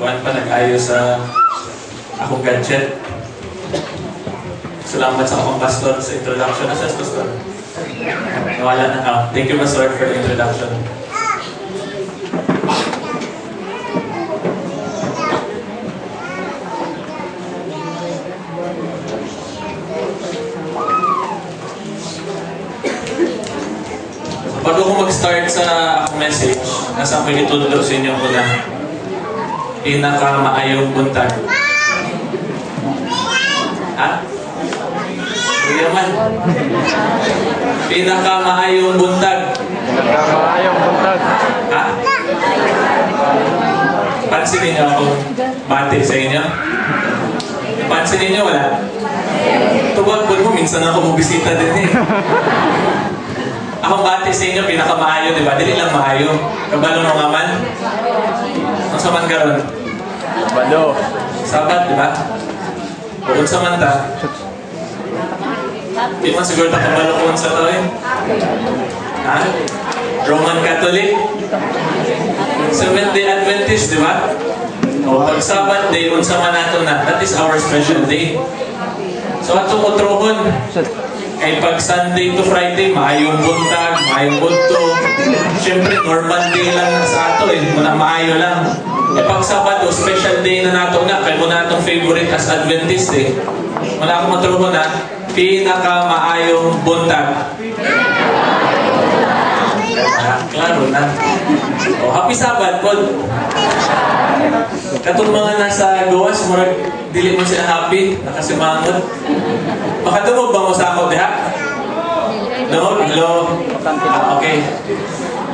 kuhan pa nag-ayos sa akong gadget. Salamat sa akong pastor sa introduction. Asa sa pastor? Nawala na ka. Thank you, pastor, for the introduction. Bago ko mag-start sa message, nasa ako itutulog sa inyo muna. Pinakamaayong buntag. Ha? Sige naman. Pinakamaayong buntag. Pinakamaayong buntag. Ha? Pansin ninyo ako bati sa inyo? Pansin ninyo wala? Tubag po mo, minsan ako bubisita din eh. Ako bati sa inyo, pinakamaayo, di ba? Dili lang maayo. Kabalo mo nga man. Ang saman karon Bado. Sabat, di ba? Bukod sa manta, di man siguro takabalo ko sa to eh. Ha? Roman Catholic? Seventh day Adventist, di ba? O pag Sabbath day, unsa man nato na, that is our special day. So ato ko trohon, kay pag Sunday to Friday, maayong buntag, maayong bunto. Siyempre, normal day lang sa ato eh, muna maayo lang. E pag Sabado, special day na nato na, kay muna atong favorite as Adventist eh. Wala akong matruho na, pinaka maayong buntag. Ah, klaro na. Oh, happy Sabbath, Pod. Katong mga nasa gawas, murag dili mo sila happy, nakasimangot. Makatungog ba mo sa ako, diha? No? Hello? Ah, okay.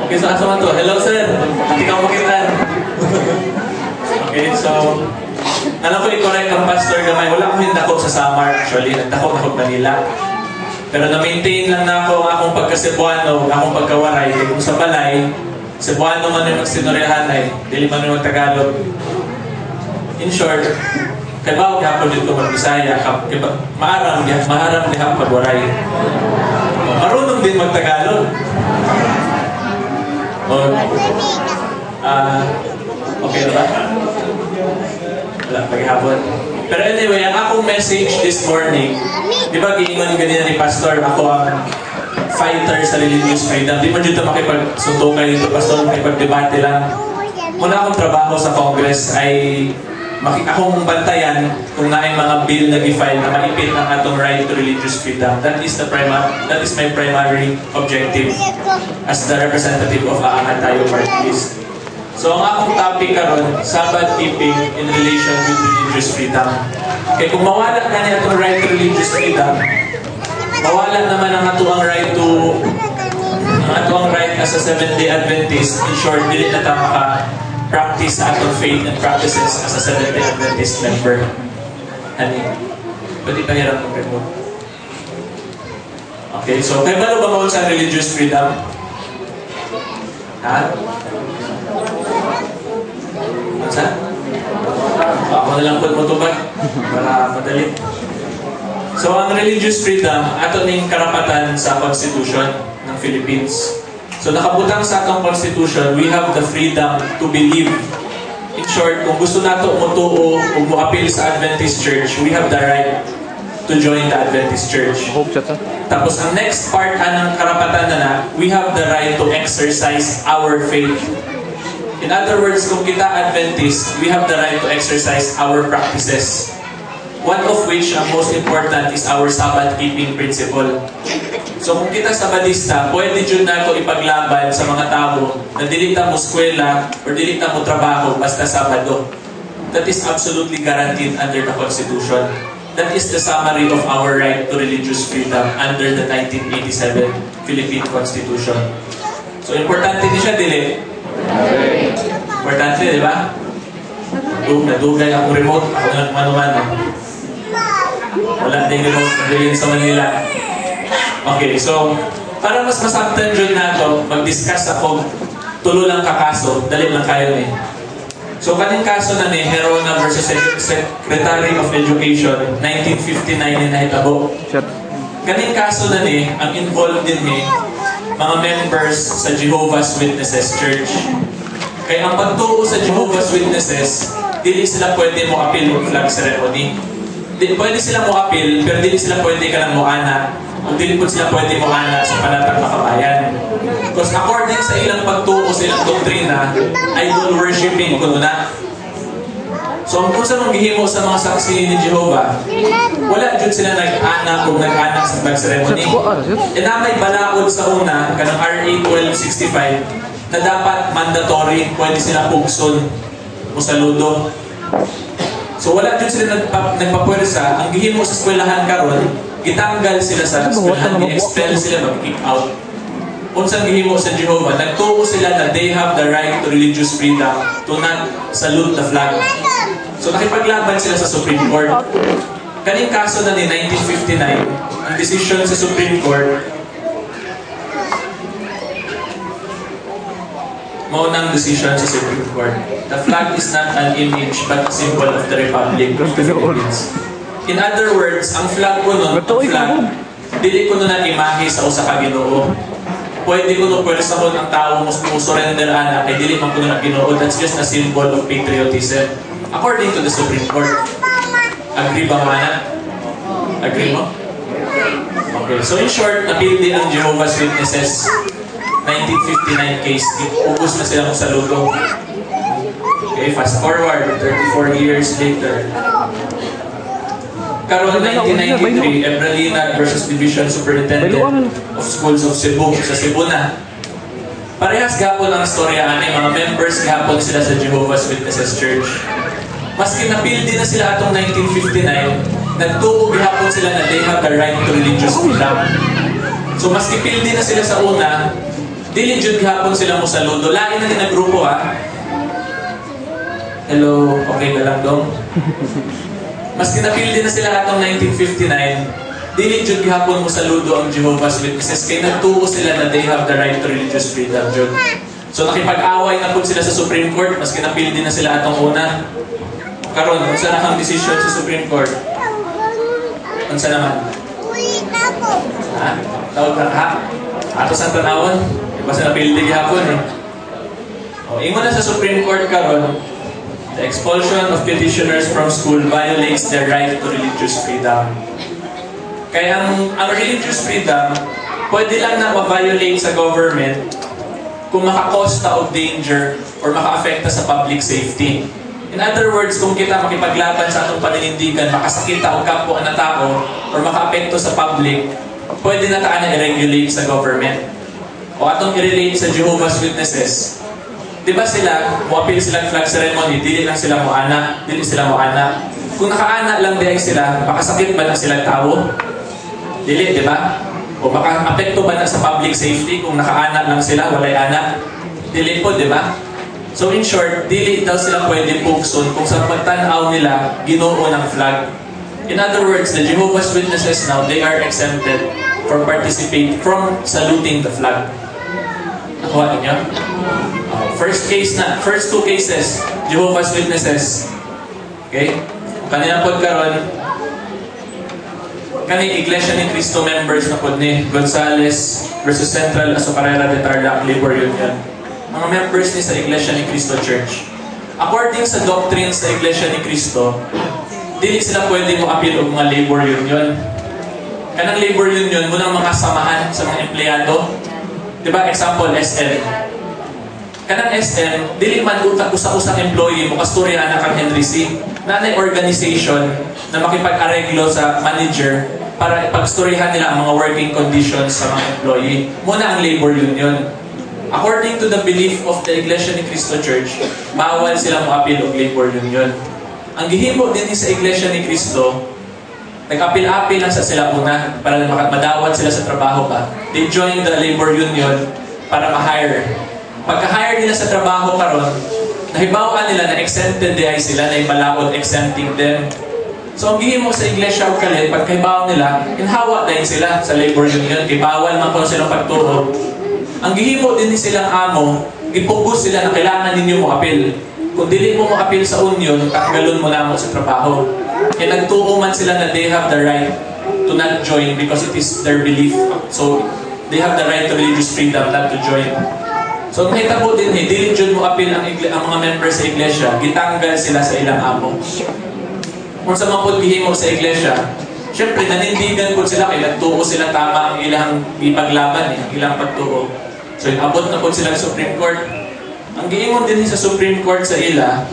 Okay, so asa man to? Hello, sir. Hindi ka makitan. Okay, so... Alam ko i-correct ang pastor gamay. Wala akong hindako sa Samar, actually. Nagdako ako Manila. Pero na-maintain lang na ako ang akong pagka-Cebuano, akong pagkawaray. Kaya kung sa balay, Cebuano man yung magsinurihan ay, dili man yung Tagalog. In short, kay bawag hapon dito kay ba- maaram diha, maaram diha pagwaray. Marunong din mag-Tagalog. O, ah, okay na ba? Wala, paghapon. Pero anyway, ang akong message this morning, di ba giingon ganyan ni Pastor, ako ang fighter sa religious freedom. Di mo dito makipagsuntukan dito, Pastor, makipagdebate lang. Muna akong trabaho sa Congress ay maki akong bantayan kung na mga bill na gi-file na maipit ang atong right to religious freedom. That is the primary that is my primary objective as the representative of Aangat Tayo Party List. So ang akong topic karon, Sabbath keeping in relation with religious freedom. Kaya kung mawala na niya itong right to religious freedom, mawala naman ang atuang right to ang atuang right as a Seventh-day Adventist. In short, dili na ta maka practice sa atong faith and practices as a Seventh-day Adventist member. Ani, pwede pa hirap mo remove. Okay, so kaya ba ba mo sa religious freedom? Ha? Sa? Ako na lang po matubag para madali. So ang religious freedom, ato ning karapatan sa Constitution ng Philippines. So nakabutang sa atong Constitution, we have the freedom to believe. In short, kung gusto nato umutuo o muapil sa Adventist Church, we have the right to join the Adventist Church. Tapos ang next part anang karapatan na na, we have the right to exercise our faith. In other words, kung kita Adventist, we have the right to exercise our practices. One of which, ang most important, is our Sabbath-keeping principle. So kung kita Sabadista, pwede dyan na ito ipaglaban sa mga tao na dilita mo skwela or dilita mo trabaho basta Sabado. That is absolutely guaranteed under the Constitution. That is the summary of our right to religious freedom under the 1987 Philippine Constitution. So importante din siya, dili? Importante, di ba? Dug, nadugay akong remote. Ako na mano-mano. Wala din remote. Nagbilin sa Manila. Okay, so, para mas masaktan dyan na to, mag-discuss ako, tulo lang kakaso, dali lang kayo eh. So, kaning kaso na ni Herona versus Sec- Secretary of Education, 1959 ni Nahitabo. Shot. Kaning kaso na ni, ang involved din ni, mga members sa Jehovah's Witnesses Church. Kaya ang pagtuo sa Jehovah's Witnesses, dili sila pwede mo appeal ng flag ceremony. Di, pwede sila mo appeal, pero dili sila pwede ka lang mo ana. Kung dili po sila pwede mo ana sa panatang makabayan. Because according sa ilang pagtuo sa ilang doktrina, idol worshiping kuno na. So, kung sa nung gihimo sa mga saksi ni Jehovah, wala jud sila nag-anak kung nag-anak sa flag ceremony. E na may balaod sa una, kanang RA 1265, na dapat mandatory, pwede sila pugson o saludo. So wala jud sila nagpa, nagpapwersa, ang gihimo sa eskwelahan karon, gitanggal sila sa eskwelahan, gi-expel sila, mag-kick out. Unsang gihimo sa Jehovah, nagtuo sila na they have the right to religious freedom to not salute the flag. So nakipaglaban sila sa Supreme Court. Kaning kaso na ni 1959, ang decision sa Supreme Court, maunang decision sa Supreme Court. The flag is not an image but a symbol of the Republic of the Philippines. In other words, ang flag ko nun, ang flag, dili ko nun ang imahe sa usa ka Ginoo. Pwede ko nun pwersa ko ng tao mo surrender ana kay dili man ko nun ang Ginoo. That's just a symbol of patriotism. According to the Supreme Court. Agree ba mana? Agree mo? Okay. So in short, napili ang Jehovah's Witnesses 1959 case, ubus na silang saludo. Okay, fast forward, 34 years later. Karoon 1993, Ebralina versus Division Superintendent of Schools of Cebu, sa Cebu na. Parehas gapon ang storya ani mga members gapon sila sa Jehovah's Witnesses Church. Maski napildi na sila atong 1959, nagtuo gihapon sila na they have the right to religious freedom. So maski pildi na sila sa una, Dili jud gihapon sila mo saludo. Lain na ni na grupo ha. Hello, okay ka lang dong? Mas kinapildi na sila atong 1959, dili jud gihapon mo saludo ang Jehovah's Witnesses kay nagtuo sila na they have the right to religious freedom jud. So nakipag-away na pud sila sa Supreme Court, mas kinapildi na sila atong una. Karon, unsa na kang decision sa Supreme Court? Unsa naman? Ha? Tawag ka ha? Ato sa tanawon? Basta napildi gihapon eh. O, ingon na sa Supreme Court karon, the expulsion of petitioners from school violates their right to religious freedom. Kaya ang, ang religious freedom, pwede lang na ma-violate sa government kung makakosta of danger or maka-affecta sa public safety. In other words, kung kita makipaglaban sa atong paninindigan, makasakita o kapwa na tao, or maka-apekto sa public, pwede na taan na i-regulate sa government. O atong i-relate sa Jehovah's Witnesses. Di ba sila, muapil silang flag ceremony, dili lang sila mo ana, dili sila mo ana. Kung nakaana lang diay sila, makasakit ba na silang tao? Dili, di ba? O baka apekto ba na sa public safety kung nakaana lang sila, walay ana? Dili po, di ba? So in short, dili daw sila pwede pugson kung sa pagtanaw nila, ginoo ng flag. In other words, the Jehovah's Witnesses now, they are exempted from participate from saluting the flag. Nakuha niyo? Uh, first case na, first two cases, Jehovah's Witnesses. Okay? Kanina po karon kani Iglesia ni Cristo members na po ni Gonzales versus Central Azucarera de Tarlac Labor Union. Mga members ni sa Iglesia ni Cristo Church. According sa doctrines sa Iglesia ni Cristo, dili sila pwede mo appeal og mga labor union. Kanang labor union, munang mga samahan sa mga empleyado. Di ba? Example, SM. Kanang SM, dili man utak usa-usang employee mo kasturya na kang Henry C. Nanay organization na makipag-areglo sa manager para ipagstoryahan nila ang mga working conditions sa mga employee. Muna ang labor union. According to the belief of the Iglesia ni Cristo Church, bawal sila mo appeal og labor union. Ang gihimo din sa Iglesia ni Cristo, nag-apil-apil lang sa sila una para madawat sila sa trabaho pa. They join the labor union para ma-hire. Pagka-hire nila sa trabaho karon, nahibawaan nila na exempted di ay sila, na ibalaod exempting them. So ang gihimo sa iglesia o kalit, pagkaibaw nila, inhawa dahil sila sa labor union, kay man po silang pagturo. Ang gihimo din ni silang amo, gipugos sila na kailangan ninyo mo apil. Kung dili mo mo apil sa union, kakgalon mo na mo sa trabaho. Kaya nagtuo man sila na they have the right to not join because it is their belief. So, they have the right to religious freedom not to join. So, nakita po din, eh, dili mo apil ang, igle- ang mga members sa iglesia, gitanggal sila sa ilang amo. Kung sa mga po gihimo sa iglesia, syempre, nanindigan po sila, kay nagtuo sila tama ang ilang ipaglaban, eh, ang ilang pagtuo. So, abot na po sila sa Supreme Court. Ang giingon din sa Supreme Court sa ila,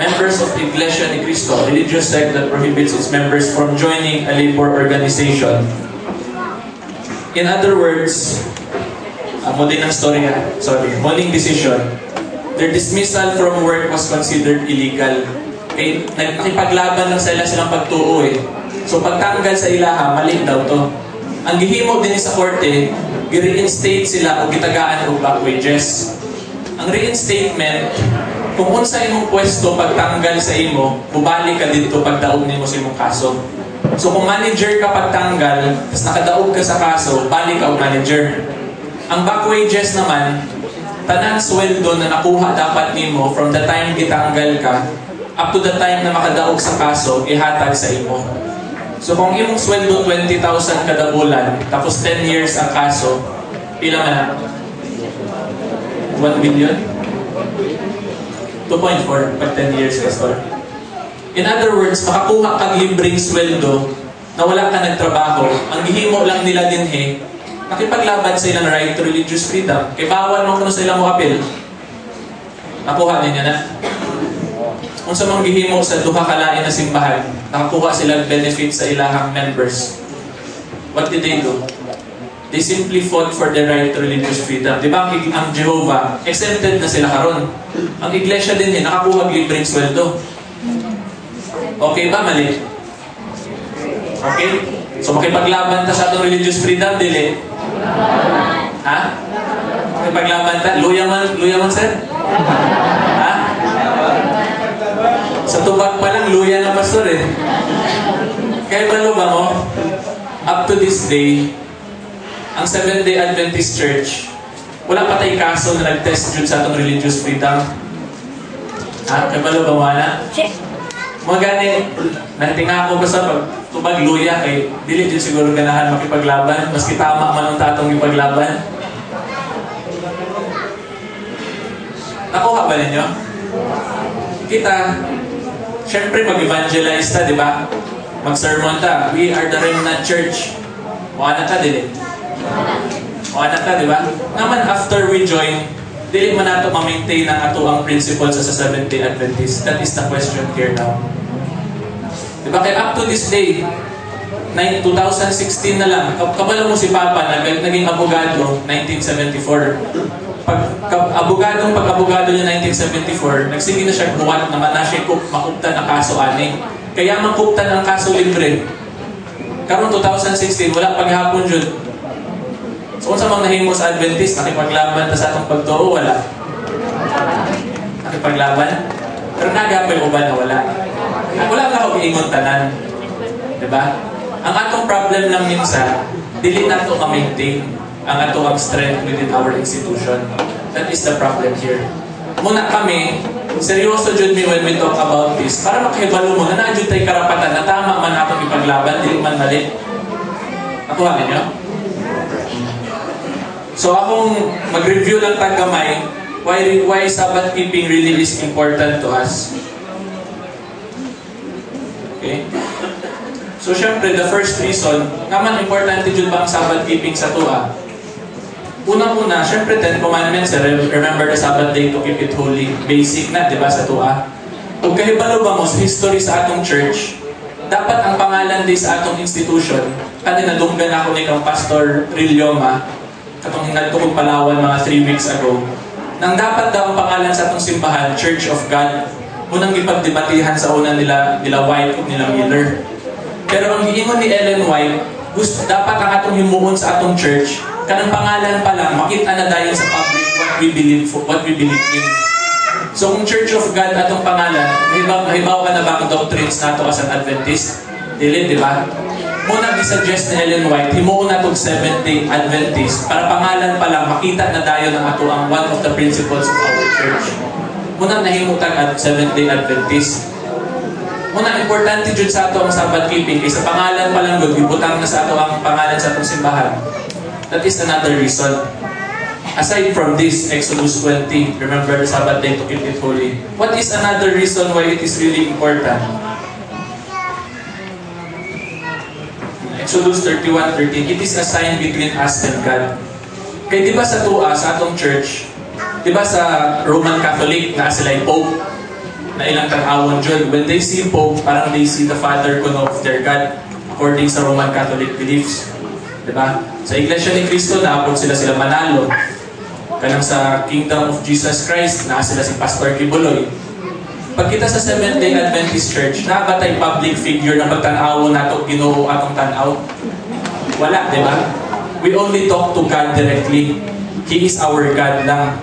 members of Iglesia ni Cristo, religious sect that prohibits its members from joining a labor organization. In other words, uh, muli ng story nga, sorry, muling decision, their dismissal from work was considered illegal. Kay, nakipaglaban lang sila silang pagtuo eh. So pagtanggal sa ilaha, mali daw to. Ang gihimo din sa korte, gi-reinstate sila o gitagaan og back wages. Ang reinstatement, kung unsa imong pwesto pagtanggal sa imo, bubalik ka dito pagdaog nimo sa imong kaso. So kung manager ka pagtanggal, tapos nakadaog ka sa kaso, balik ka og manager. Ang back wages naman, tanang sweldo na nakuha dapat nimo from the time gitanggal ka up to the time na makadaog sa kaso, ihatag sa imo. So kung imong sweldo 20,000 kada bulan, tapos 10 years ang kaso, man na? 1 million? 2.4 pag 10 years ka store. In other words, makakuha kang libreng sweldo na wala ka nagtrabaho, ang gihimo lang nila din he, nakipaglaban sa ilang right to religious freedom. Kay bawal mo kuno sa ilang mo apil. Nakuha ninyo na. Kung sa mga gihimo sa duha ka lain na simbahan, nakakuha sila benefit sa ilahang members. What did they do? They simply fought for their right to religious freedom. Di ba ang, ang Jehovah, exempted na sila karon. Ang iglesia din eh, nakakuha ng libreng sweldo. Okay ba? Mali? Okay? So makipaglaban ta sa atong religious freedom, dili? Ha? Makipaglaban ta? Luya man, luya man sir? Ha? Sa tubag pa lang, luya na pastor eh. Kaya ba mo? Up to this day, ang Seventh-day Adventist Church, wala pa tayong kaso na nag-test dun sa atong religious freedom. Ha? Kaya balo ba wala? Mga gani, natinga ako basta pag tubag luya kay dili din siguro ganahan makipaglaban maski tama man ang tatong ipaglaban. Nakuha ba ninyo? Kita, syempre mag-evangelize ta, di ba? Mag-sermon ta. We are the remnant church. Mukha na ta, dili? Mukha na ta, di ba? Naman after we join, dili man nato ma-maintain ang ato ang principles sa Seventh-day Adventist. That is the question here now. Di ba? Kaya up to this day, 2016 na lang, kabalo mo si Papa, nag naging abogado, 1974. Pag ka, abogadong pag-abogado niya 1974, nagsige na siya buwan naman na siya kup, makuptan kaso ani. Kaya makuptan ang kaso libre. Karon 2016, wala paghapon jud. So, sa mga nahimo sa Adventist, nakipaglaban na sa atong pagtuo, wala. Nakipaglaban? Pero nagapay mo ba na wala? Wala ka ako iingon tanan. Diba? Ang atong problem lang minsan, dili na ito ma-maintain ang ato ang strength within our institution. That is the problem here. Muna kami, seryoso jud mi when we talk about this, para makahibalo mo na naadjud tay karapatan na tama man atong ipaglaban, dili man mali. Nakuha ninyo? So akong mag-review lang tag gamay, why, why Sabbath keeping really is important to us. Okay? So syempre, the first reason, naman importante jud ba ang Sabbath keeping sa tuwa? Unang-una, syempre, Ten Commandments, remember the Sabbath day to keep it holy. Basic na, di ba, sa tuwa? Kung kahibalo ba mo sa history sa atong church, dapat ang pangalan din sa atong institution, kanina dunggan ako ni kang Pastor Rilioma, katong hinad ko kong Palawan mga 3 weeks ago, nang dapat daw ang pangalan sa atong simbahan, Church of God, munang ipagdebatihan sa una nila, nila White o nila Miller. Pero ang giingon ni Ellen White, gusto, dapat ang atong himuon sa atong church, kanang pangalan pa lang, makita na dahil sa public what we believe what we believe in. So kung Church of God atong pangalan, mahibaw, mahibaw ka na ba ang doctrines nato as an Adventist? Dili, di ba? Muna di-suggest ni Ellen White, himuon na itong Seventh-day Adventist para pangalan pa lang, makita na dayon ang ato ang one of the principles of our church. Muna nahimutan at Seventh-day Adventist. Muna, importante jud sa ato ang Sabbath keeping. Kaysa pangalan pa lang gud, ibutang na sa ato ang pangalan sa atong simbahan. That is another reason. aside from this, Exodus 20, remember the Sabbath day to keep it holy. What is another reason why it is really important? Exodus 31:13, it is a sign between us and God. Kaya di ba sa tuwa, sa atong church, di ba sa Roman Catholic, na sila yung Pope, na ilang tanawon dyan, when they see Pope, parang they see the Father kuno of their God, according sa Roman Catholic beliefs. Di ba? Sa Iglesia ni Cristo, naapod sila sila manalo. Kanang sa Kingdom of Jesus Christ, na sila si Pastor Kibuloy. Pag kita sa Seventh-day Adventist Church, na ba tayo public figure na magtanaw nato ginoo atong tanaw? Wala, di ba? We only talk to God directly. He is our God lang.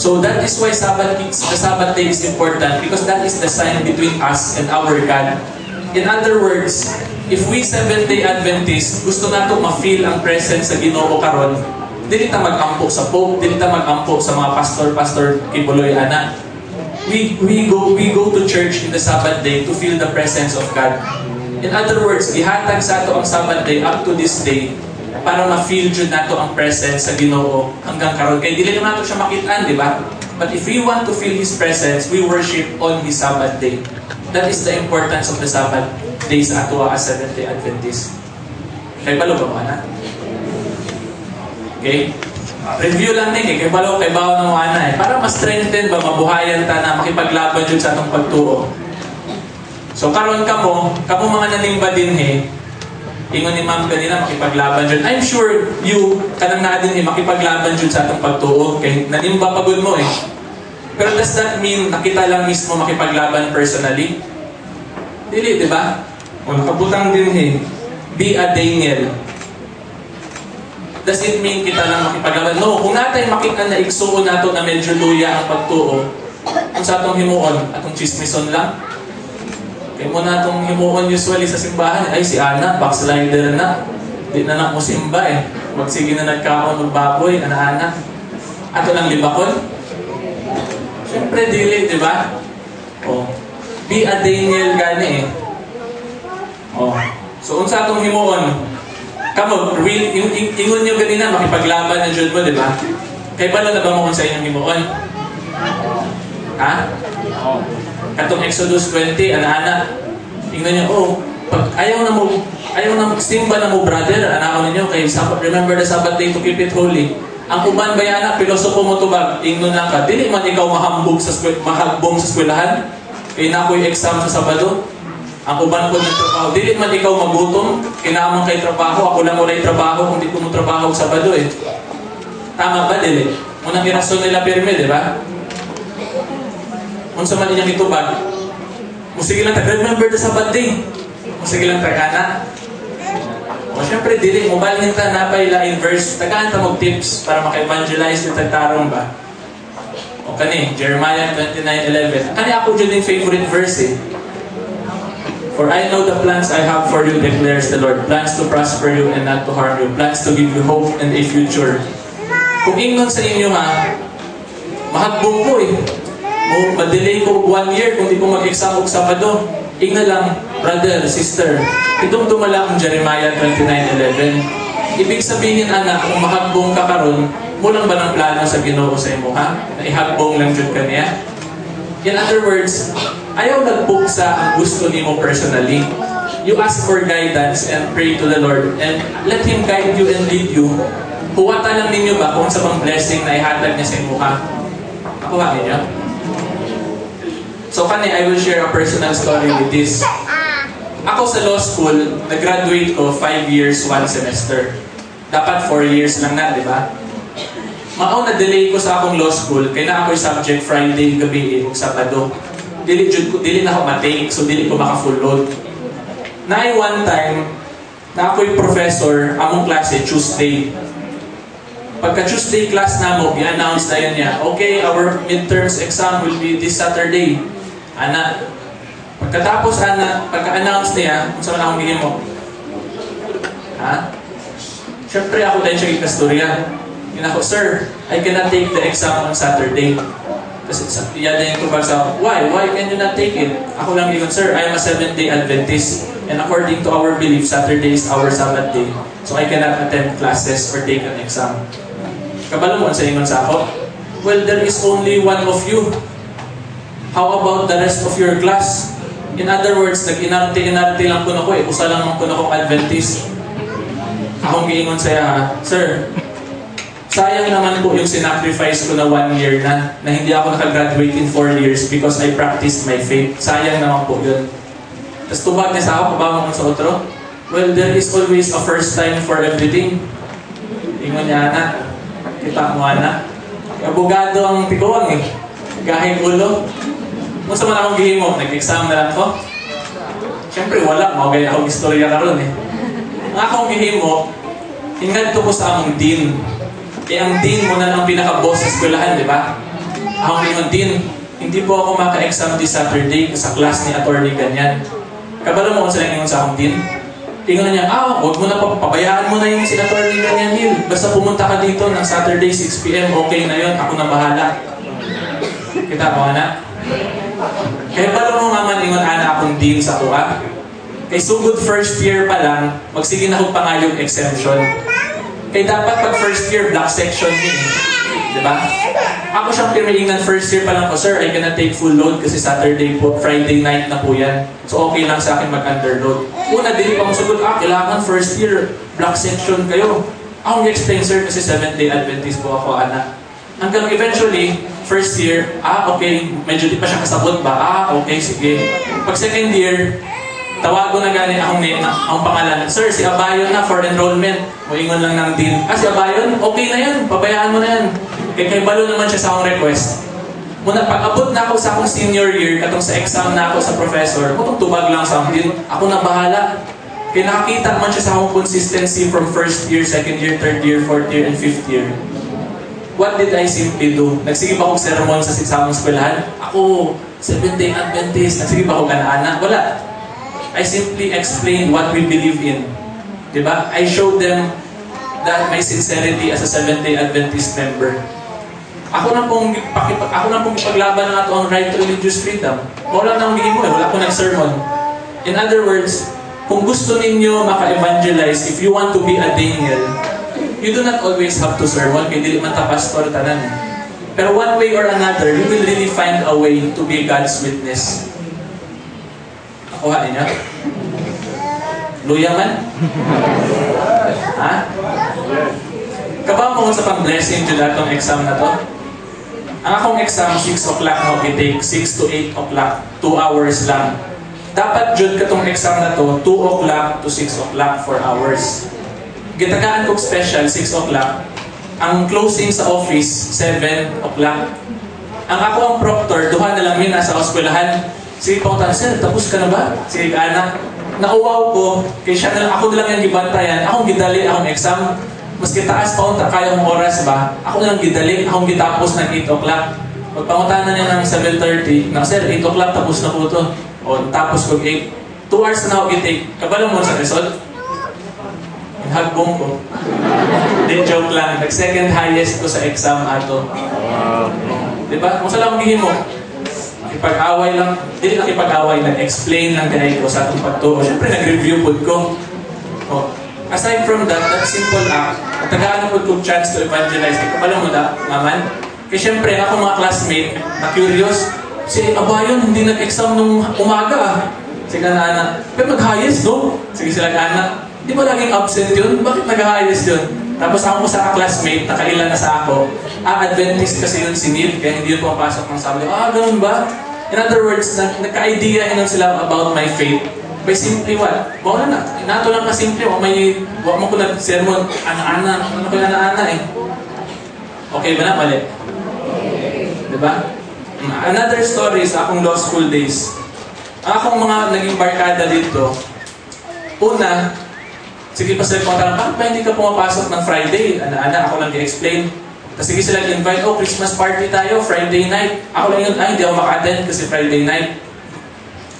So that is why Sabbath, the Sabbath day is important because that is the sign between us and our God. In other words, if we Seventh-day Adventist, gusto nato ma-feel ang presence sa Ginoo karon, dili ta mag-ampo sa Pope, dili ta mag-ampo sa mga pastor-pastor kibuloy ana we, we, go, we go to church in the Sabbath day to feel the presence of God. In other words, gihatag sa ato ang Sabbath day up to this day para ma-feel jud nato ang presence sa Ginoo hanggang karon kay dili naman nato siya makitaan, di ba? But if we want to feel His presence, we worship on His Sabbath day. That is the importance of the Sabbath day sa ato as Seventh-day Adventist. Kay balo ba na? Okay? Review lang din eh, kay balo kay bawo ng wana eh. Para ma-strengthen ba, mabuhayan ta na makipaglaban yun sa atong pagtuo. So karon kamo, kamo mga nanimba din eh, ingon ni ma'am kanina makipaglaban dyan. I'm sure you, kanang na din eh, makipaglaban dyan sa atong pagtuo. Kay nanimba pagod mo eh. Pero does that mean nakita lang mismo makipaglaban personally? Dili, di ba? O nakabutang din eh. Be a Daniel does it mean kita lang makipaglaban? No, kung natay makita na igsuon nato na medyo luya ang pagtuo, kung sa atong himuon, atong chismison lang, kaya mo na itong himuon usually sa simbahan, ay si Ana, backslider na. Di na na simba eh. Magsige na nagkaon ng baboy, ana-ana. Ato lang libakon. Siyempre, dili, di ba? Oh. Be a Daniel gani eh. Oh. So, unsa atong himuon? Kamo, real, yung, yung, ingon nyo ganina, makipaglaban ng Jud mo, di ba? Kay bala na ba mo sa inyong himuon? Ha? Katong Exodus 20, ana-ana, tingnan nyo, oh, pag ayaw na mo, ayaw na magsimba na mo, brother, anakaw ninyo, kay Sabbath, remember the Sabbath day to keep it holy. Ang uban bayana, pilosopo mo tubag, ingno na ka, dili man ikaw mahambog sa, mahagbong sa eskwelahan, kay na ako'y exam sa Sabado, ang uban ko ng trabaho. Dili man ikaw magutom, kinamang kay trabaho, ako lang walay trabaho kung di ko mo trabaho sa Sabado eh. Tama ba, dili? Unang irason nila pirme, di ba? Unsa man inyang itubag? Musige lang tag remember the Sabbath day. Musige lang tagana. O syempre, dili, mobile nita na pa ila in verse. Tagaan ta mo tips para maka-evangelize yung tagtarong ba? O kani, Jeremiah 29.11. Kani ako dyan yung favorite verse eh. For I know the plans I have for you, declares the Lord. Plans to prosper you and not to harm you. Plans to give you hope and a future. Kung ingnon sa inyo ha, mahagbong ko eh. O madelay ko one year kung di ko mag-exam og Sabado. Ingna lang, brother, sister. Itong dumala ang Jeremiah 29.11. Ibig sabihin, anak, kung mahagbong ka karon, mulang ba ng plano sa ginoo sa imo, ha? Na ihagbong lang jud kaniya? In other words, ayaw nagpuksa ang gusto nimo personally. You ask for guidance and pray to the Lord and let Him guide you and lead you. Huwata lang ninyo ba kung sa bang blessing na ihatag niya sa inyo ka? Nakuha ninyo? So kani, I will share a personal story with this. Ako sa law school, nag-graduate ko 5 years, 1 semester. Dapat 4 years lang na, di ba? Mao na delay ko sa akong law school, kaya na ako'y subject Friday gabi, ug Sabado. Dili jud ko dili na ako matake so dili ko maka full load. Na one time na ako'y professor among klase Tuesday. Pagka Tuesday class namo i-announce na yun niya okay our midterms exam will be this Saturday. Ana. Pagkatapos ana pagka-announce niya kung saan akong giging mo ha? Syempre ako din siya ikastorya yun ako sir I cannot take the exam on Saturday kasi yan na yung tubag sa, why? Why can you not take it? Ako lang yun, sir, I am a seventh-day Adventist. And according to our belief, Saturday is our Sabbath day. So I cannot attend classes or take an exam. Kabalo mo sa ingon sa ako? Well, there is only one of you. How about the rest of your class? In other words, nag-inarte-inarte lang po na ko eh. Usa lang po na ko Adventist. Akong giingon saya, Sir, sayang naman po yung sinacrifice ko na one year na, na hindi ako nakagraduate in four years because I practiced my faith. Sayang naman po yun. Tapos tubag niya sa ako, ko sa otro. Well, there is always a first time for everything. Ingon niya, anak. Kita mo, anak. Abogado ang tiguang eh. Gahing ulo. Kung sa man akong gihimo, nag-exam na lang ko. Siyempre, wala. Mga akong istorya karon eh. Ang akong gihimo, ingad ko sa among dean. Eh, ang dean mo na lang pinaka-boss sa eskwelahan, di ba? Akong gihimo, dean, hindi po ako maka-exam this Saturday sa class ni attorney ganyan. Kabalo mo kung sila ingon sa akong dean? Tingnan niya, ah, huwag mo na pa, pabayaan mo na yung si attorney ganyan, Hill. Basta pumunta ka dito ng Saturday 6pm, okay na yon ako na bahala. Kita mo, anak? Kaya balo mo nga man ingon ana akong dean sa kuha. Kay sugod first year pa lang, magsige na kong pangayong exemption. Kay dapat pag first year, black section ni. Di ba? Ako siyang pinilingan first year pa lang ko, Sir, I gonna take full load kasi Saturday po, Friday night na po yan. So okay lang sa akin mag-underload. Una, dili pa sagot, ah, kailangan first year, black section kayo. Ako explain sir kasi 7th day Adventist po ako, anak. Hanggang eventually, first year, ah, okay, medyo di pa siya kasabot ba? Ah, okay, sige. Pag second year, tawago na gani akong name na, ang pangalan. Sir, si Abayon na for enrollment. Muingon lang ng dean. Ah, si Abayon, okay na yan. Pabayaan mo na yan. Kaya kay balo naman siya sa akong request. Muna, pag abot na ako sa akong senior year, katong sa exam na ako sa professor, kung tubag lang sa akin, ako na bahala. Kaya nakakita man siya sa akong consistency from first year, second year, third year, fourth year, and fifth year. What did I simply do? Nagsige ba akong sermon sa sa among eskwelahan? Ako, Seventh-day Adventist. Nagsige ba akong ganaana? Wala. I simply explained what we believe in. Diba? I showed them that my sincerity as a Seventh-day Adventist member. Ako na pong pakipag, ako na pong ipaglaban ng ato ang right to religious freedom. Wala nang bigay mo wala ko nag-sermon. In other words, kung gusto ninyo maka-evangelize, if you want to be a Daniel, you do not always have to sermon, kaya dili man ta pastor tanan. Pero one way or another, you will really find a way to be God's witness. Nakuha niya? Luya man? ha? Kabaw mo sa pang-blessing dyan atong exam na to? Ang akong exam, 6 o'clock na i-take, 6 to 8 o'clock, 2 hours lang. Dapat dyan katong exam na to, 2 o'clock to 6 o'clock, 4 hours. Gitagaan kong special, 6 o'clock. Ang closing sa office, 7 o'clock. Ang ako ang proctor, duha na lang yun nasa eskwelahan. Sige pa sir, tapos ka na ba? Sige ka anak. Nauwaw ko, kay siya na lang, ako na lang yung gibantayan. Akong gidali akong exam. Maski taas pa unta kaya mong oras ba? Ako na lang gidali, akong gitapos ng 8 o'clock. Pagpangutan na niya ng 7.30, na sir, 8 o'clock tapos na po ito. O tapos ko 8. 2 hours na ako gitake. Kabalo mo sa result? Hagbong ko. Di joke lang. Nag-second highest ko sa exam ato. Di ba? Kung saan akong gihimo? Nakipag-away lang. Hindi nakipag-away lang. Explain lang kaya ko sa atong pagtuo. Siyempre, nag-review po ko. Oh. Aside from that, that simple act, at tagaan po kong chance to evangelize. Di ko pala mo na, naman. Kasi siyempre, ako mga classmate, na curious, si Abayon hindi nag-exam nung umaga. Sige na anak, pero mag-highest no? Sige sila anak, di ba laging absent yun? Bakit nag-highest yun? Tapos ako sa classmate, nakailan na sa ako, ah, Adventist kasi yun si Neil, kaya hindi yun pumapasok ng sabi. Ah, ganun ba? In other words, na, nagka-idea yun sila about my faith by simply what? Wala na. Inato lang ka simple. Wala may, wala mo ko na sermon, ana-ana. Ano ko ana-ana eh. Okay ba na? Mali. Diba? Another story sa akong law school days. Ang akong mga naging barkada dito, una, sige pa sila kung bakit ba hindi ka pumapasok ng Friday? Ana-ana, ako lang i-explain. Tapos sige sila invite, oh, Christmas party tayo, Friday night. Ako lang yun, ay, hindi ako maka-attend kasi Friday night.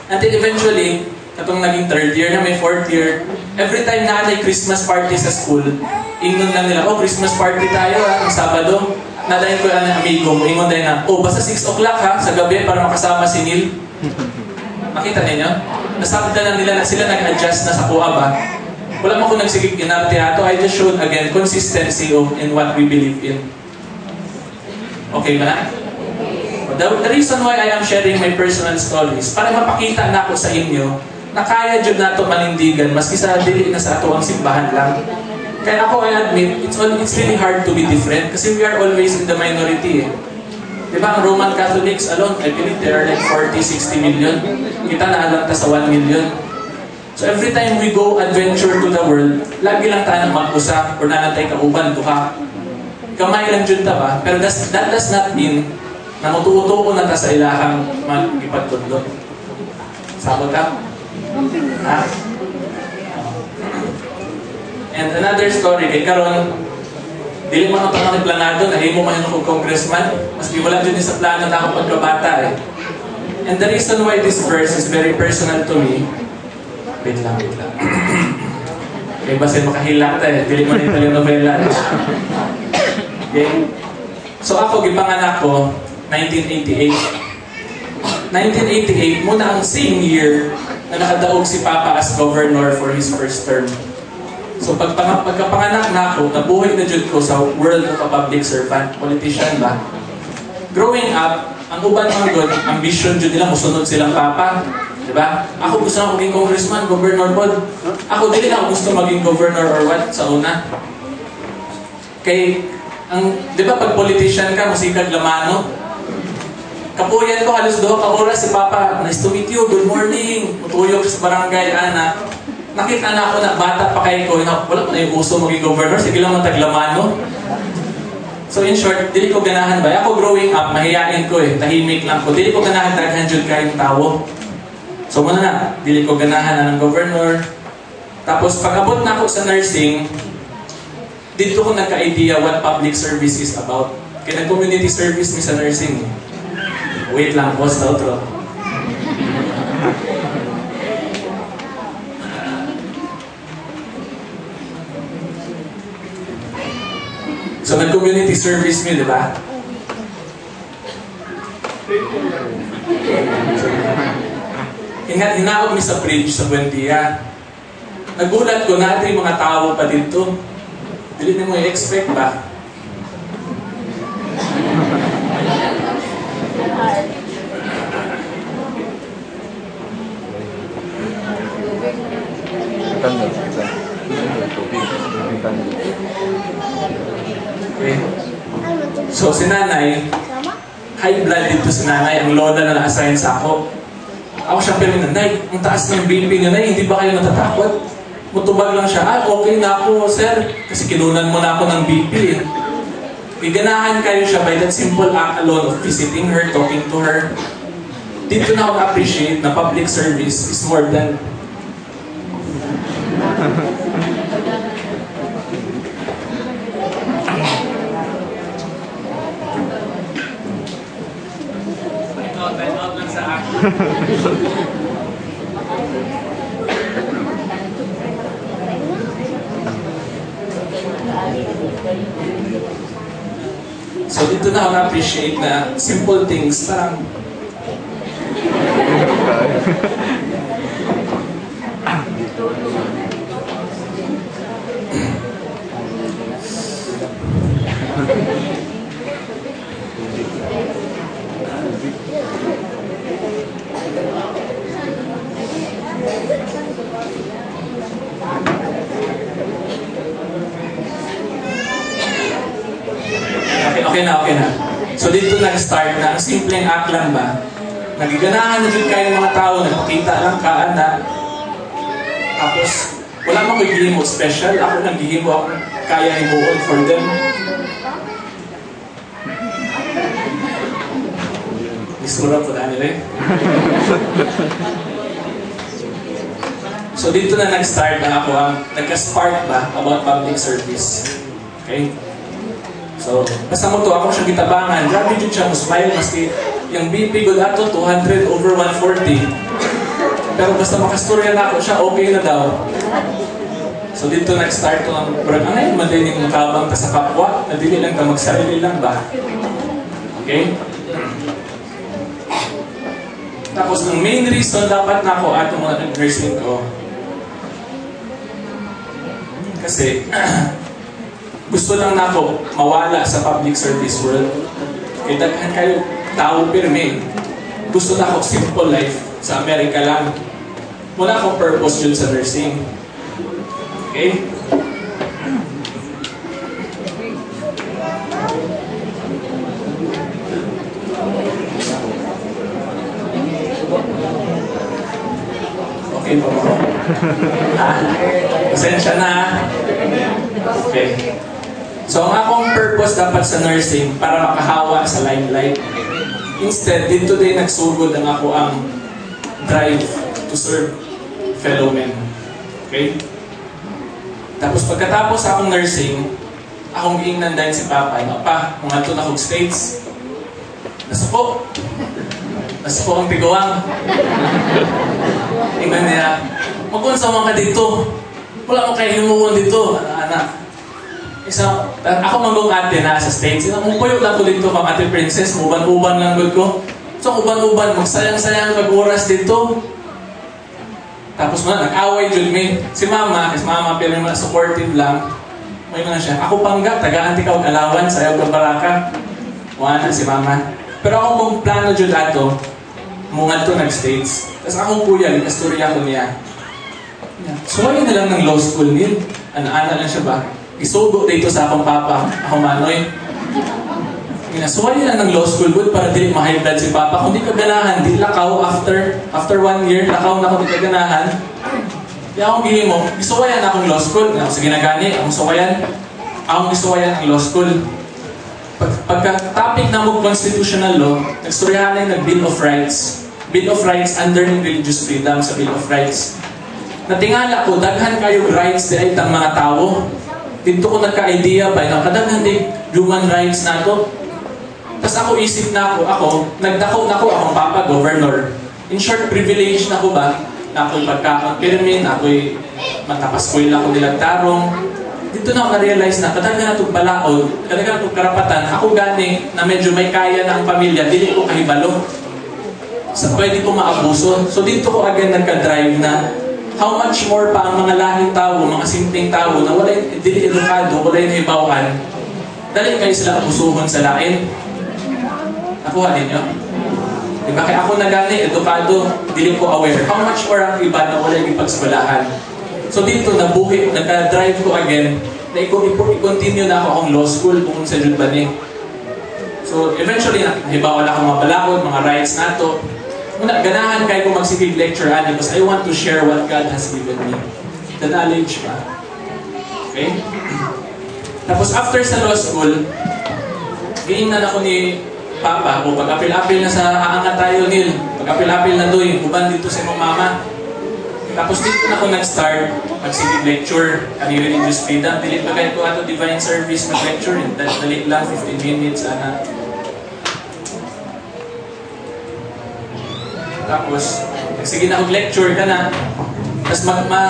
Until eventually, katong naging third year na may fourth year, every time na may Christmas party sa school, ingon lang nila, oh, Christmas party tayo ha, ang Sabado. Nadayin ko yung amigo mo, ingon na, oh, basta 6 o'clock ha, sa gabi para makasama si Neil. Makita ninyo? Nasabi na lang nila na sila nag-adjust na sa kuha ba? Wala mo ko nagsigig inarte ato, I just showed again consistency of in what we believe in. Okay ba? The, reason why I am sharing my personal stories, para mapakita na ako sa inyo na kaya dyan na ito manindigan, maski sa dili na sa ato ang simbahan lang. Kaya ako, I admit, it's, all, it's really hard to be different kasi we are always in the minority eh. Di ba, ang Roman Catholics alone, I believe there are like 40, 60 million. Kita na alam ta sa 1 million. So every time we go adventure to the world, lagi lang tayo mag-usap or nanatay kauban, duha. Kamay lang dyan ta ba? Pero that's, that does not mean na mututo na ta sa ilahang magipagtundot. Sabot ka? Ha? And another story, kay karon dili man ito mga planado, nahimo man yung congressman, maski wala dyan sa plano na ako pagkabata eh. And the reason why this verse is very personal to me, wait lang, wait lang. Kaya basin makahilak ta eh, dili man yung telenovela. okay? So ako, gipanganak ko, 1988. 1988, muna ang same year na nakadaog si Papa as governor for his first term. So pag pagkapanganak na ako, nabuhay na jud ko sa world of a public servant, politician ba? Growing up, ang uban mga good, ambition jud nila, musunod silang papa. Di ba? Ako gusto na maging congressman, governor pod. Ako dili na ako gusto maging governor or what sa una. Kay, ang, di ba pag politician ka, musikag lamano, Kapuyan ko halos doon ka oras si Papa, nice to meet you, good morning. Mutuyok sa barangay, anak nakita na ako na bata pa kayo ko, wala pa na yung uso maging governor, sige lang mataglamano. So in short, dili ko ganahan ba? Ako growing up, mahiyain ko eh, tahimik lang ko. Dili ko ganahan daghan jud kayong tawo. So muna na, dili ko ganahan na ng governor. Tapos pag-abot na ako sa nursing, dito ko nagka-idea what public service is about. Kaya nag-community service mi sa nursing. Wait lang, pause na outro. So, nag-community service mi, di ba? Hina hinaot mi sa bridge sa Buendia. Nagulat ko yung mga tao pa dito. Dili na mo i-expect ba? Okay. So, si nanay, high blood dito si nanay, ang lola na na-assign sa ako. Ako siya pero nanay, ang taas ng BP niyo na, hindi ba kayo natatakot? Mutubag lang siya, ah, okay na ako, sir. Kasi kinunan mo na ako ng BP. eh." Kayo siya by that simple act alone of visiting her, talking to her. Dito na ako na-appreciate na public service is more than Out and out lang sa akin. So dito na ako na-appreciate na simple things, parang Okay, na, okay na. So dito nag-start na, ang simpleng act lang ba? Nagiganahan na din kayo mga tao, nagpakita lang kaan na. Tapos, wala mo ko'y gihimo special, ako naghihimo ako kaya himuon for them. Isura po na eh. So dito na nag-start na ako ang nagka-spark ba about public service. Okay? So, basta mo to, ako siya gitabangan. Grabe din siya, smile maski yung BP good ato, 200 over 140. Pero basta makastorya na ako siya, okay na daw. So dito nag-start ko ang brag, ano yung madaling makabang ka sa kapwa, na dili lang ka magsarili lang ba? Okay? Tapos ang main reason dapat na ako ato mga nag-nursing ko. Kasi gusto lang na ako mawala sa public service world. Kaya daghan kayo tao pirmi. Gusto na ako simple life sa Amerika lang. Wala akong purpose dun sa nursing. Okay? Okay po. ha? Pasensya na. Okay. So, ang akong purpose dapat sa nursing para makahawa sa limelight. Instead, din nagsugod ang ako ang drive to serve fellow men. Okay? Tapos pagkatapos akong nursing, akong giingnan dahil si Papa, ano pa, mga ito na kong states. Nasuko. Nasuko ang tiguang. Ingan niya, magunsa ka dito. Wala mo kayo himuon dito, anak. Isa, ako manggong ate na sa States. Ina, mupuyo lang ko dito kang ate princess, uban-uban lang gud ko. So, uban-uban, magsayang-sayang mag-oras dito. Tapos na, nag-away jud me. Si mama, kasi mama, pero mga supportive lang. May na siya, ako pangga, tagaan ka og alawan, sayaw ka baraka. Wala si mama. Pero ako kung plano jud ato, mungan to nag-States. Tapos akong kuya, istorya ko niya. So, ayun na lang ng law school nil. Ano-ana lang siya ba? Isugo dito sa akong papa, ako manoy. Inasuway lang ng law school good para dili ma-high blood si papa. Kung di ka ganahan, di lakaw after after one year, lakaw na kung di ka ganahan. Kaya akong gini mo, isuwayan akong law school. Ako sige na gani, akong suwayan. Akong isuwayan ang law school. Pag, pagka topic na mo constitutional law, nagstoryahan na yung nag-Bill of Rights. Bill of Rights under ng religious freedom sa Bill of Rights. Natingala ko, daghan kayo rights di ang mga tao. Dito ko nagka-idea ba, na kadaghan di human rights na to. Tapos ako isip na ako, ako, nagdako na ako, akong papa, governor. In short, privilege na ko ba? Na ako'y pagkakapirmin, na ako'y matapaskoy lang ako nilang tarong. Dito na ako na-realize na kadaghan na itong balaod, kadaghan na itong karapatan, ako gani na medyo may kaya ng pamilya, dili ko kahibalo. Sa pwede ko maabuso. So dito ko again nagka-drive na how much more pa ang mga lahing tao, mga simpleng tao na wala dili edukado, wala yung ibawan, dali kayo sila abusuhon sa lain. Nakuha ninyo? Diba? Kaya ako na gani, edukado, dili ko aware. How much more ang iba na wala yung ipagsabalahan. So dito, nabuhi, nagka-drive ko again, na i-continue na ako akong law school kung sa Jude Bani. So eventually, hibawa na ako mga balakod, mga rights na to. Muna, ganahan kayo kung magsipig lecture ani because I want to share what God has given me. The knowledge ba? Okay? Tapos after sa law school, giingnan ako ni Papa o pag-apil-apil na sa aangat tayo nil. Pag-apil-apil na doy, uban dito sa imong mama. Tapos dito na ako nag-start, magsipig lecture, kami religious freedom. Dili pa kayo ko ato divine service mag-lecture. Dali lang, 15 minutes, ana. Tapos, sige na lecture ka na. Tapos mag, ma,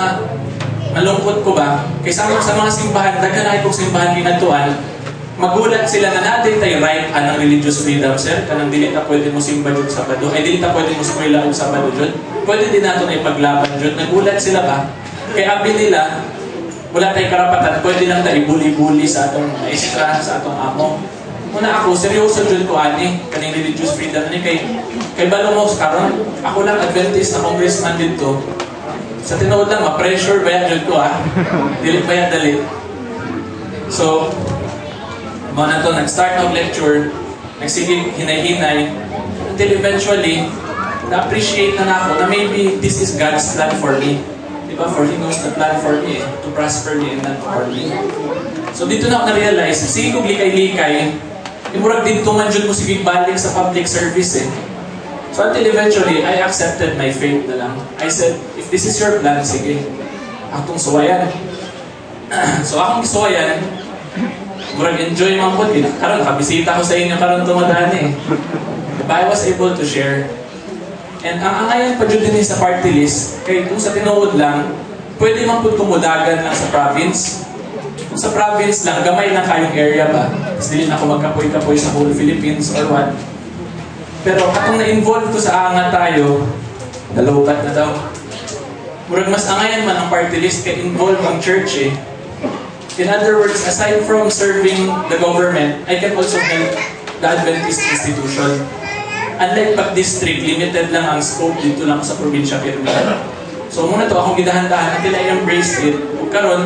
malungkot ko ba? Kaysa sa mga simbahan, daghan na kong simbahan ginatuan, magulat sila na natin tayo right anang religious freedom, sir. Kanang dili ta pwede mo simba jud Sabado. Ay dili ta pwede mo sumila og Sabado jud. Pwede din nato na ipaglaban jud. Nagulat sila ba? Kaya abi nila, wala tayong karapatan, pwede lang tayo ibuli-buli sa atong maestra, sa atong amo. Muna ako, seryoso jud ko ani, kaning religious freedom ni kay kay Balomos karon. Ako lang Adventist na congressman dito. Sa tinuod lang, ma-pressure ba yan ko ah. Dili pa yan dali. So, mga na to, nag-start ng lecture, nagsiging hinay-hinay, until eventually, na-appreciate na na ako na maybe this is God's plan for me. Diba? For He knows the plan for me, eh, to prosper me and not for me. So dito na ako na-realize, sige kong likay-likay, imurag dito man dyan mo sige balik sa public service eh. So until eventually, I accepted my faith na lang. I said, if this is your plan, sige, akong suwayan. so akong suwayan, murag enjoy man po din. Karon kabisita ko sa inyo karon tumadaan eh. But I was able to share. And ang angayan pa dyan din sa party list, kay kung sa tinuod lang, pwede man po tumudagan lang sa province. Kung sa province lang, gamay lang kayong area ba? Tapos dili na ako magkapoy-kapoy sa whole Philippines or what. Pero katong na-involve ko sa angat tayo, nalobat na daw. Murag mas angayan man ang party list kay involved ang church eh. In other words, aside from serving the government, I can also help the Adventist institution. Unlike pag district, limited lang ang scope dito lang sa probinsya Pirmihan. So muna to akong gidahan-dahan until I embrace it. Ug karon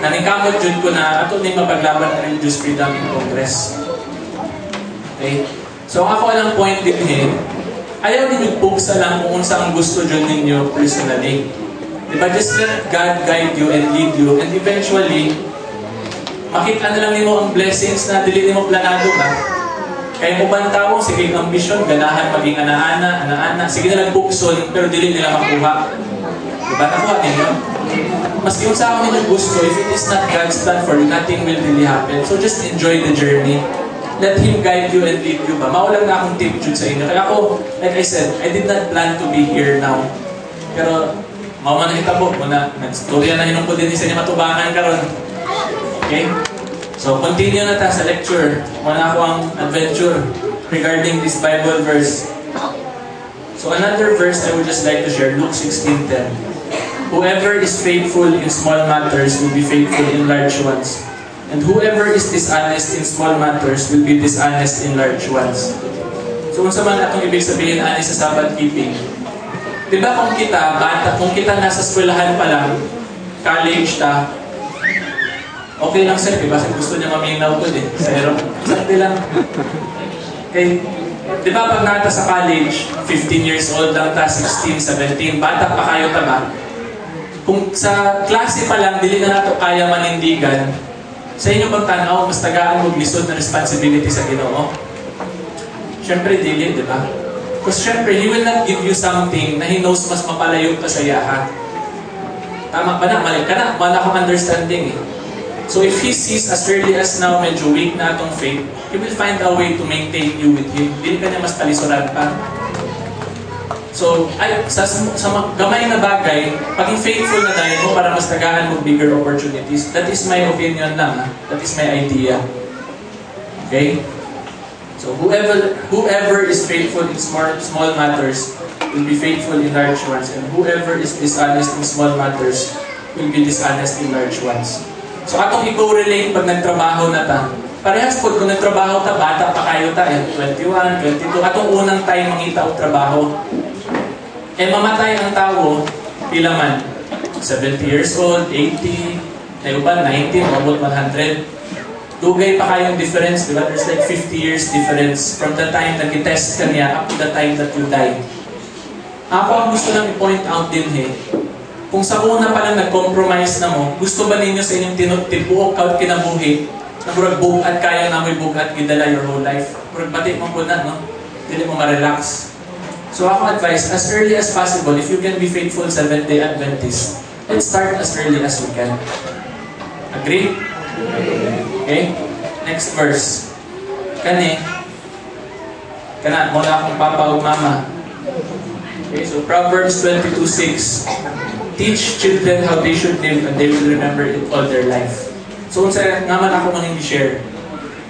naningkamot jud ko na ato ni mapaglaban ang religious freedom in Congress. Okay? So ang ako lang point din eh, ayaw ninyo pugsa lang kung unsa ang gusto jud ninyo personally. Diba? Just let God guide you and lead you and eventually makita na lang nimo ang blessings na dili nimo planado ka. Kaya mo ba tao, sige ambisyon, ganahan maging ana-ana, ana-ana, sige na lang bukson, pero dili nila makuha. Diba? Nakuha ninyo? Maski kung sa akin ninyo gusto, if it is not God's plan for you, nothing will really happen. So just enjoy the journey. Let Him guide you and lead you ba? Maulang na akong jud sa inyo. Kaya ako, like I said, I did not plan to be here now. Pero, mama na kita po, muna, nagstorya na hinong po din sa inyo matubangan karon. Okay? So, continue na ta sa lecture. Muna ako ang adventure regarding this Bible verse. So, another verse I would just like to share, Luke 16.10. Whoever is faithful in small matters will be faithful in large ones. And whoever is dishonest in small matters will be dishonest in large ones. So, kung sa man atong ibig sabihin, ani sa Sabbath keeping, Di ba kung kita, bata, kung kita nasa eskwelahan pa lang, college ta, okay lang sir, di ba? Gusto niya maminaw ko din. Zero. Sakti lang. Okay. Di ba pag nata sa college, 15 years old lang ta, 16, 17, bata pa kayo ta ba? Kung sa klase pa lang, dili na nato kaya manindigan, sa inyo bang tanaw, mas tagaan mo lisod na responsibility sa ginoo? Siyempre, dili, di ba? Because syempre, He will not give you something na He knows mas mapalayo ka sa yaha. Tama ba na? Mali ka na. Wala akong understanding eh. So if He sees as early as now medyo weak na atong faith, He will find a way to maintain you with Him. Hindi ka niya mas palisuran pa. So, ay, sa, sa gamay na bagay, paging faithful na dahil mo para mas tagaan mo bigger opportunities. That is my opinion lang. Ha? That is my idea. Okay? So whoever whoever is faithful in small small matters will be faithful in large ones, and whoever is dishonest in small matters will be dishonest in large ones. So atong i-correlate pag nagtrabaho na ta. Parehas po kung nagtrabaho ta, bata pa kayo ta, eh, 21, 22, atong unang time mangita og trabaho. Eh mamatay ang tao, pila man? 70 years old, 80, na ba, 90, about 100 dugay pa kayong difference, di ba? There's like 50 years difference from the time na kitest ka niya up to the time that you die. Ako ang gusto lang i-point out din eh, kung sa una pa lang nag-compromise na mo, gusto ba ninyo sa inyong tinubuok kaut kinabuhi, na murag bugat kaya na mo'y bugat gidala your whole life. Murag pati mo po na, no? Hindi mo ma-relax. So ako advice, as early as possible, if you can be faithful Seventh-day Adventist, let's start as early as we can. Agree? Okay? Next verse. Kani, kana, mula akong papa o mama. Okay, so Proverbs 22.6 Teach children how they should live and they will remember it all their life. So, sa nga man ako mang share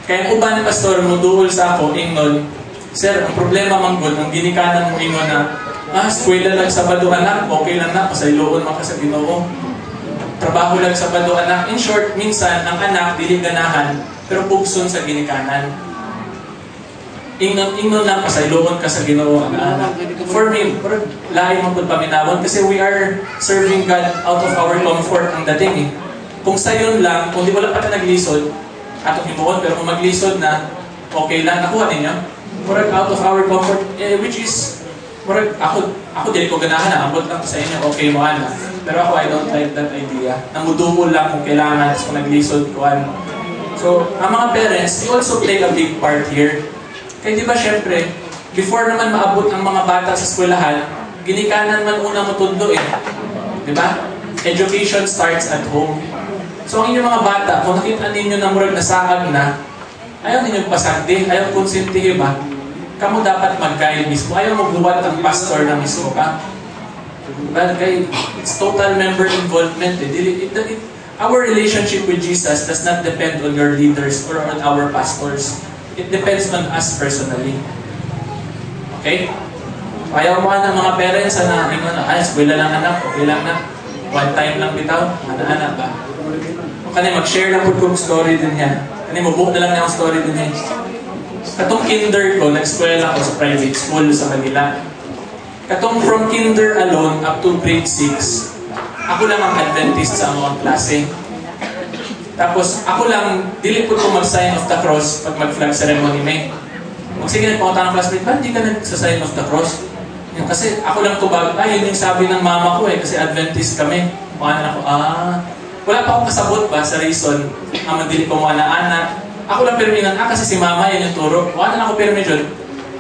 Kaya uban ni pastor mo duol sa ako, ingnon, Sir, ang problema man good, ang ginikanan mo ingon na, ah, eskwela lang sa bado anak, okay lang na, pasayloon man ka sa ginoo trabaho lang sa bado anak. In short, minsan, ang anak, dili ganahan, pero pugson sa ginikanan. Ingnon, ingnon lang pasayloon ka sa ginoo ang anak. For me, lahi mo po paminawon kasi we are serving God out of our comfort ang dating eh. Kung sayon lang, kung di wala pa na naglisod, atong himuon, pero kung maglisod na, okay lang, nakuha ninyo. Murag out of our comfort, eh, which is, murag, ako, ako din ko ganahan, ambot lang sa inyo, okay mo ana. Pero ako, I don't like that idea. Namudumol lang kung kailangan, kung naglisod ko ano. So, ang mga parents, they also play a big part here. Kaya di ba syempre, before naman maabot ang mga bata sa eskwelahan, ginikanan man una mo eh. Di ba? Education starts at home. So ang inyong mga bata, kung nakita ninyo na murag nasakag na, ayaw ninyong pasagdi, ayaw konsintihin ba? Kamu dapat mag-guide mismo. Ayaw mo buwat ang pastor na mismo ka. Well, kay, it's total member involvement. Eh. It, it, it, our relationship with Jesus does not depend on your leaders or on our pastors. It depends on us personally. Okay? Ayaw mo ng mga parents na ingon na, ay, eskwela lang anak, okay lang na. One time lang bitaw, anak-anak ba? O kani mag-share lang po kong story din yan. Kani mo na lang na story din yan. Katong kinder ko, nag-eskwela ko sa private school sa Manila. Katong from kinder alone up to grade 6, ako lang ang Adventist sa among klase. Tapos, ako lang, dili po ko mag-sign of the cross pag mag-flag ceremony may. Kung sige, nagpakunta ng classmate, ba't di ka nag-sign of the cross? Yung, kasi ako lang tubag, ay, yun yung sabi ng mama ko eh, kasi Adventist kami. Mukha ako, ah, wala pa akong kasabot ba sa reason ang mandili ko mga anak. Ako lang perminan, ah, kasi si mama yan yung turo. Wala na ako permi dyan.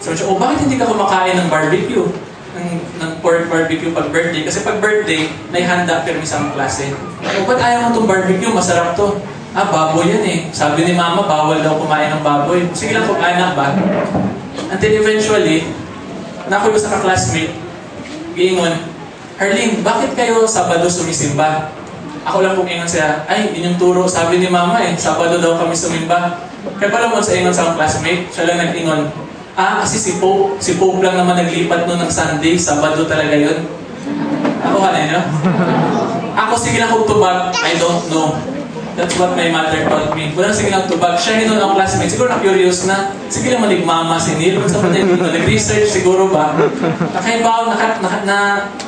Sabi siya, oh, bakit hindi ka kumakain ng barbecue? Ng, ng pork barbecue pag birthday. Kasi pag birthday, naihanda permi sa klase. Oh, ba't ayaw mo itong barbecue? Masarap to. Ah, baboy yan eh. Sabi ni mama, bawal daw kumain ng baboy. Sige lang, kumain na ba? Until eventually, nakuha sa ka-classmate, giingon, Harleen, bakit kayo Sabado sumisimba? Ako lang pong ingon siya, ay, yun yung turo, sabi ni mama eh, Sabado daw kami sumimba. Kaya pala mo sa ingon sa classmate, siya lang nag-ingon, ah, kasi si Pope, si Pope lang naman naglipat noon ng Sunday, Sabado talaga yun. Ako, halin nyo? Ako, sige lang kung tubag, I don't know. That's what my mother taught me. Wala sige lang tubag. Siya hinon ang classmate. Siguro na-curious na. Sige lang maligmama si Neil. Sa pa nag-research siguro ba? Nakaibaw, naka, na, na,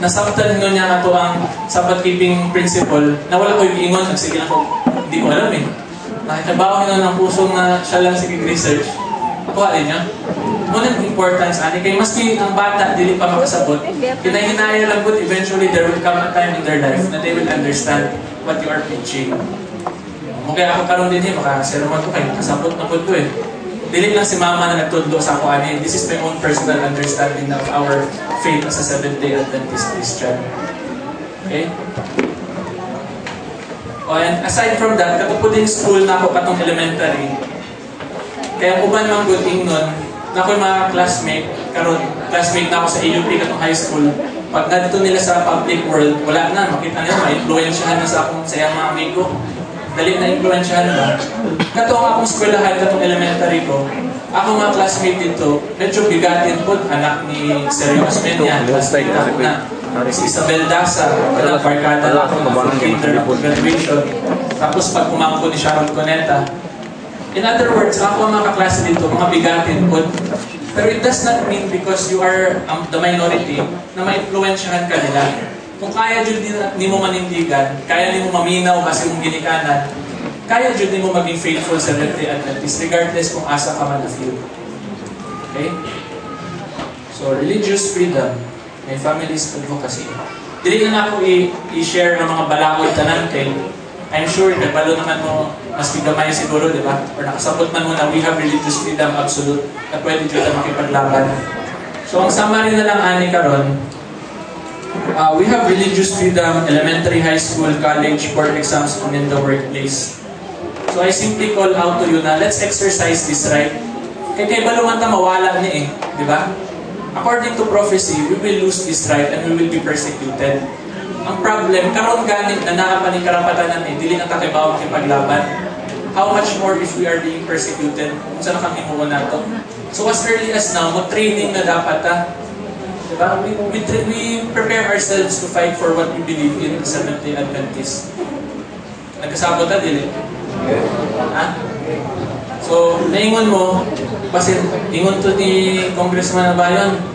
nasabtan hinon niya na to ang sabat keeping principle na wala ko yung ingon. Sige lang ko, hindi ko alam eh. Nakaibaw hinon ang pusong na siya lang sige research. Ako alin niya. Muna importance ani kay maski ang bata dili pa makasabot. Kinahinaya lang but eventually there will come a time in their life na they will understand what you are preaching. Okay, ako karon din eh, maka-sermon ko kayo, kasabot na po ko eh. Dili lang si mama na nagtudlo sa ako ani. This is my own personal understanding of our faith as a Seventh-day Adventist Christian. Okay? O, and aside from that, katupuding school na ako katong elementary. Kaya uban mang good thing nun, na ako mga classmate, karon classmate na ako sa AUP katong high school. Pag nandito nila sa public world, wala na, makita nila, ma-influensyahan na sa akong sayang mga amigo dali na influensyahan ba? Kato ang akong eskwelahan, katong elementary ko, ako mga classmate dito, medyo bigatin po, anak ni Sergio Osmeña, classmate ako na, si Isabel Daza, anak barkada na ako na kinder graduation. Tapos pag kumangko ni Sharon Coneta. In other words, ako ang mga kaklase dito, mga bigatin po. Pero it does not mean because you are um, the minority na ma-influensyahan ka nila. Kung kaya jud ni mo manindigan, kaya ni mo maminaw kasi mong ginikanan, kaya jud ni mo maging faithful sa Seventh-day Adventist regardless kung asa ka man na-feel. Okay? So, religious freedom, may family's advocacy. Dili na ako i-share ng mga balaod tanan kay I'm sure nagbalo naman mo mas gamay siguro, di ba? Or nakasabot man mo na we have religious freedom absolute na pwede dito makipaglaban. So, ang summary na lang ani karon, Uh, we have religious freedom, elementary, high school, college, board exams, and in the workplace. So I simply call out to you na let's exercise this right. Kaya kay balungan ta mawala ni eh, di ba? According to prophecy, we will lose this right and we will be persecuted. Ang problem, karon ganit na naa pa ni karapatan namin, dili na takibaw kay paglaban. How much more if we are being persecuted? Kung saan kami mo na to? So as early as now, mo training na dapat ta Diba? We, we, we prepare ourselves to fight for what we believe in the Seventh-day Adventist. Nagkasabot na din eh. Ha? So, naingon mo, kasi ingon to ni Congressman na?